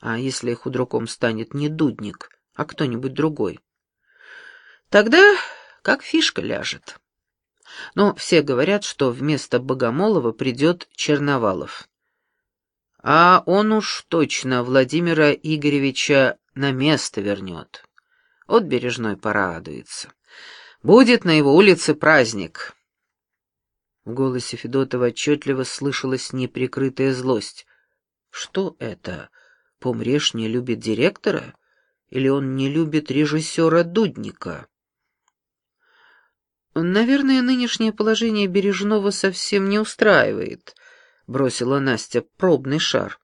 А если худруком станет не Дудник, а кто-нибудь другой? Тогда как фишка ляжет. Но все говорят, что вместо Богомолова придет Черновалов. А он уж точно Владимира Игоревича на место вернет. Вот Бережной порадуется. Будет на его улице праздник. В голосе Федотова отчетливо слышалась неприкрытая злость. Что это? Помрешь не любит директора? Или он не любит режиссера Дудника? Наверное, нынешнее положение Бережного совсем не устраивает, бросила Настя пробный шар.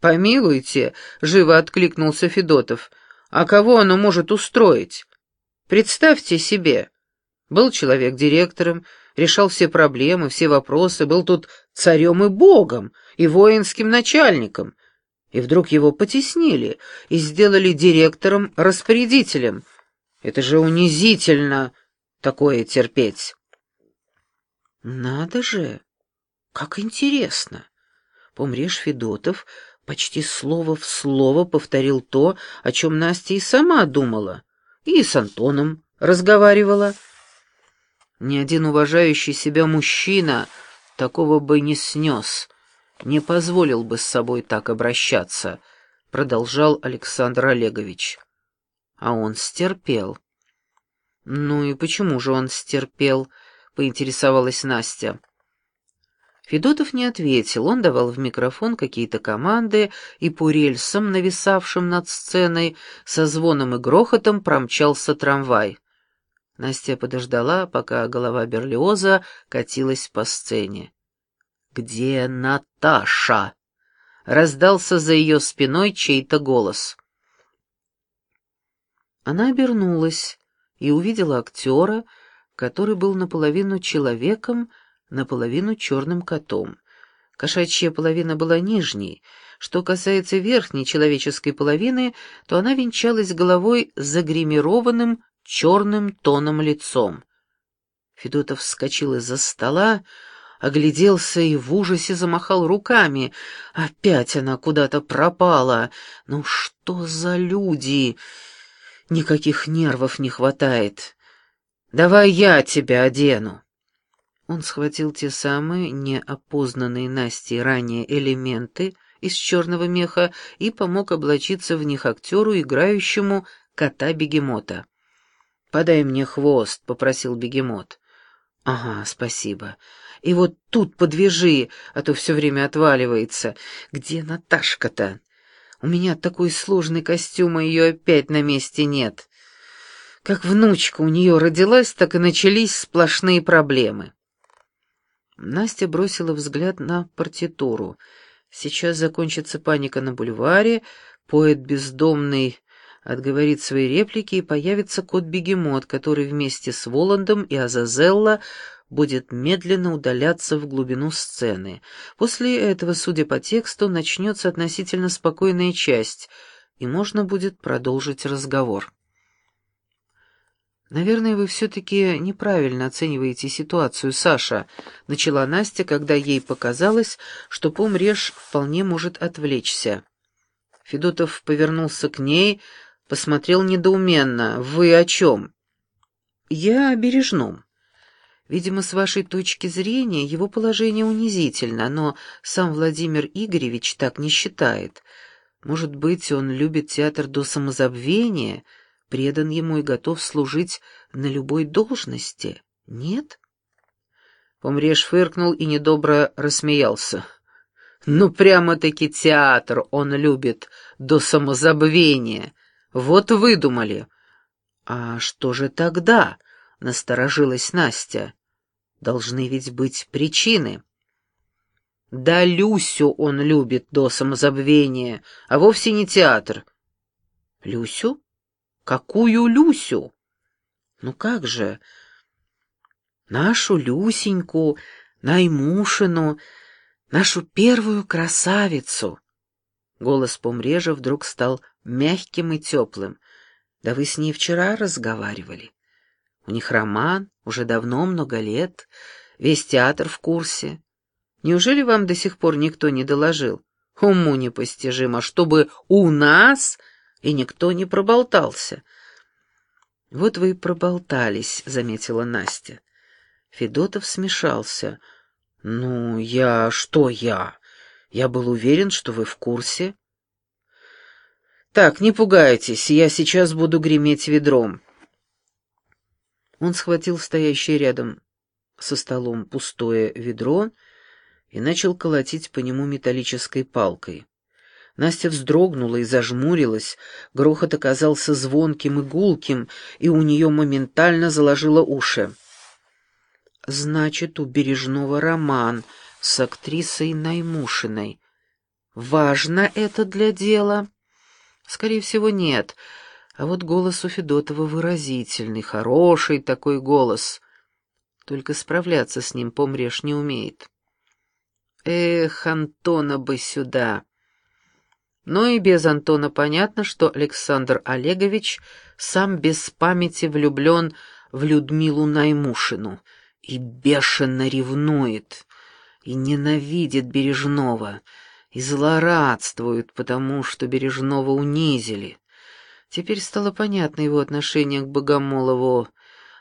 Помилуйте, живо откликнулся Федотов. А кого оно может устроить? Представьте себе, был человек директором, решал все проблемы, все вопросы, был тут царем и богом, и воинским начальником. И вдруг его потеснили и сделали директором-распорядителем. Это же унизительно такое терпеть. Надо же! Как интересно! Помрешь Федотов почти слово в слово повторил то, о чем Настя и сама думала, и с Антоном разговаривала. Ни один уважающий себя мужчина такого бы не снес, не позволил бы с собой так обращаться, продолжал Александр Олегович. А он стерпел. «Ну и почему же он стерпел?» — поинтересовалась Настя. Федотов не ответил, он давал в микрофон какие-то команды, и по рельсам, нависавшим над сценой, со звоном и грохотом промчался трамвай. Настя подождала, пока голова Берлиоза катилась по сцене. «Где Наташа?» — раздался за ее спиной чей-то голос. Она обернулась и увидела актера, который был наполовину человеком, наполовину черным котом. Кошачья половина была нижней. Что касается верхней человеческой половины, то она венчалась головой загримированным черным тоном лицом. Федотов вскочил из-за стола, огляделся и в ужасе замахал руками. Опять она куда-то пропала. Ну что за люди? Никаких нервов не хватает. Давай я тебя одену. Он схватил те самые неопознанные Настей ранее элементы из черного меха и помог облачиться в них актеру, играющему кота-бегемота. «Подай мне хвост», — попросил бегемот. «Ага, спасибо. И вот тут подвяжи, а то все время отваливается. Где Наташка-то?» У меня такой сложный костюм, а ее опять на месте нет. Как внучка у нее родилась, так и начались сплошные проблемы. Настя бросила взгляд на партитуру. Сейчас закончится паника на бульваре, поэт бездомный отговорит свои реплики, и появится кот-бегемот, который вместе с Воландом и Азазелла будет медленно удаляться в глубину сцены. После этого, судя по тексту, начнется относительно спокойная часть, и можно будет продолжить разговор. «Наверное, вы все-таки неправильно оцениваете ситуацию, Саша», — начала Настя, когда ей показалось, что помреж вполне может отвлечься. Федотов повернулся к ней, посмотрел недоуменно. «Вы о чем?» «Я о бережном». Видимо, с вашей точки зрения его положение унизительно, но сам Владимир Игоревич так не считает. Может быть, он любит театр до самозабвения, предан ему и готов служить на любой должности? Нет? Помреж фыркнул и недобро рассмеялся. Ну, прямо-таки театр он любит до самозабвения. Вот выдумали. А что же тогда? — насторожилась Настя. Должны ведь быть причины. Да Люсю он любит до самозабвения, а вовсе не театр. Люсю? Какую Люсю? Ну как же? Нашу Люсеньку, Наймушину, нашу первую красавицу. Голос Помрежа вдруг стал мягким и теплым. Да вы с ней вчера разговаривали. У них роман, уже давно, много лет. Весь театр в курсе. Неужели вам до сих пор никто не доложил? Уму непостижимо, чтобы у нас и никто не проболтался. «Вот вы и проболтались», — заметила Настя. Федотов смешался. «Ну, я... что я? Я был уверен, что вы в курсе». «Так, не пугайтесь, я сейчас буду греметь ведром». Он схватил стоящее рядом со столом пустое ведро и начал колотить по нему металлической палкой. Настя вздрогнула и зажмурилась, грохот оказался звонким и гулким, и у нее моментально заложило уши. «Значит, у Бережного роман с актрисой Наймушиной. Важно это для дела?» «Скорее всего, нет. А вот голос у Федотова выразительный, хороший такой голос. Только справляться с ним помрешь не умеет». «Эх, Антона бы сюда!» Но и без Антона понятно, что Александр Олегович сам без памяти влюблен в Людмилу Наймушину и бешено ревнует, и ненавидит Бережного, и злорадствует, потому что Бережного унизили. Теперь стало понятно его отношение к Богомолову,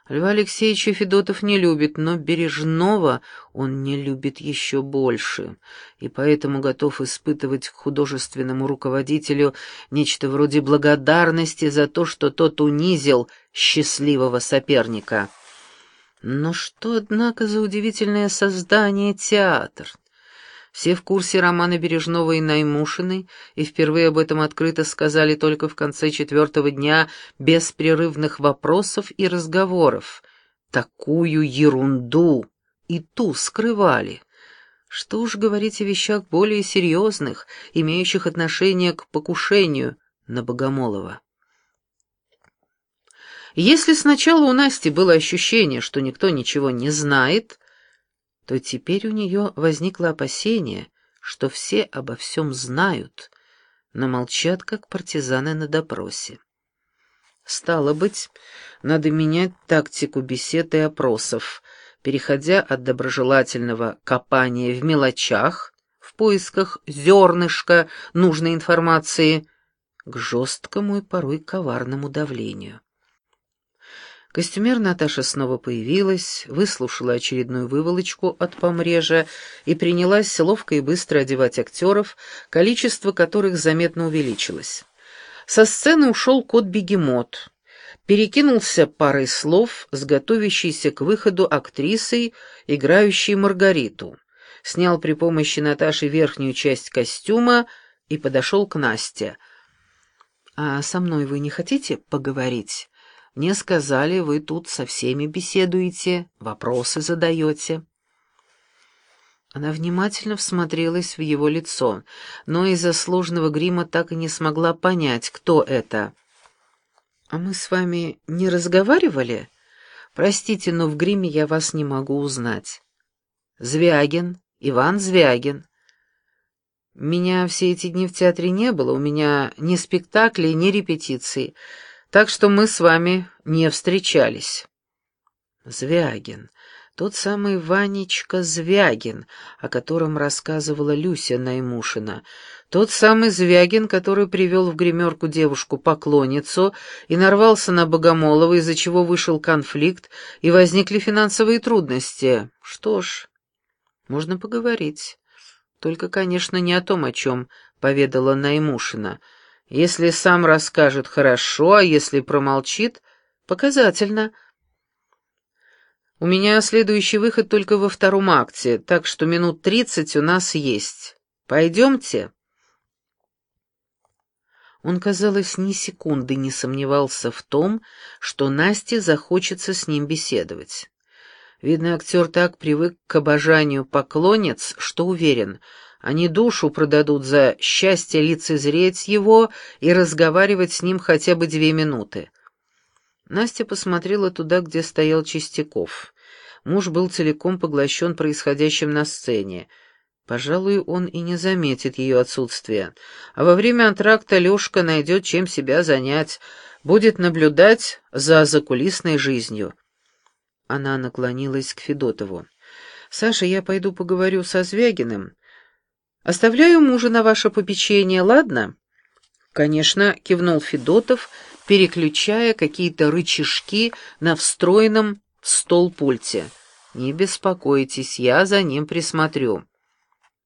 Льва Алексеевича Федотов не любит, но Бережного он не любит еще больше, и поэтому готов испытывать к художественному руководителю нечто вроде благодарности за то, что тот унизил счастливого соперника. Но что, однако, за удивительное создание театр? Все в курсе романа Бережного и Наймушиной, и впервые об этом открыто сказали только в конце четвертого дня беспрерывных вопросов и разговоров. Такую ерунду и ту скрывали. Что уж говорить о вещах более серьезных, имеющих отношение к покушению на Богомолова. Если сначала у Насти было ощущение, что никто ничего не знает, то теперь у нее возникло опасение, что все обо всем знают, но молчат, как партизаны на допросе. Стало быть, надо менять тактику бесед и опросов, переходя от доброжелательного копания в мелочах, в поисках зернышка нужной информации, к жесткому и порой коварному давлению. Костюмер Наташа снова появилась, выслушала очередную выволочку от помрежа и принялась ловко и быстро одевать актеров, количество которых заметно увеличилось. Со сцены ушел кот-бегемот, перекинулся парой слов с готовящейся к выходу актрисой, играющей Маргариту, снял при помощи Наташи верхнюю часть костюма и подошел к Насте. «А со мной вы не хотите поговорить?» Мне сказали, вы тут со всеми беседуете, вопросы задаете». Она внимательно всмотрелась в его лицо, но из-за сложного грима так и не смогла понять, кто это. «А мы с вами не разговаривали? Простите, но в гриме я вас не могу узнать. Звягин, Иван Звягин. Меня все эти дни в театре не было, у меня ни спектаклей, ни репетиций» так что мы с вами не встречались». Звягин, тот самый Ванечка Звягин, о котором рассказывала Люся Наймушина, тот самый Звягин, который привел в гримерку девушку-поклонницу и нарвался на Богомолова, из-за чего вышел конфликт и возникли финансовые трудности. Что ж, можно поговорить. Только, конечно, не о том, о чем поведала Наймушина — если сам расскажет, хорошо, а если промолчит, показательно. У меня следующий выход только во втором акте, так что минут тридцать у нас есть. Пойдемте?» Он, казалось, ни секунды не сомневался в том, что Насте захочется с ним беседовать. Видно, актер так привык к обожанию поклонниц, что уверен — они душу продадут за счастье лицезреть его и разговаривать с ним хотя бы две минуты. Настя посмотрела туда, где стоял Чистяков. Муж был целиком поглощен происходящим на сцене. Пожалуй, он и не заметит ее отсутствия. А во время антракта Лешка найдет чем себя занять, будет наблюдать за закулисной жизнью. Она наклонилась к Федотову. «Саша, я пойду поговорю со Звягиным. Оставляю мужа на ваше попечение, ладно?» «Конечно», — кивнул Федотов, переключая какие-то рычажки на встроенном в стол пульте. «Не беспокойтесь, я за ним присмотрю».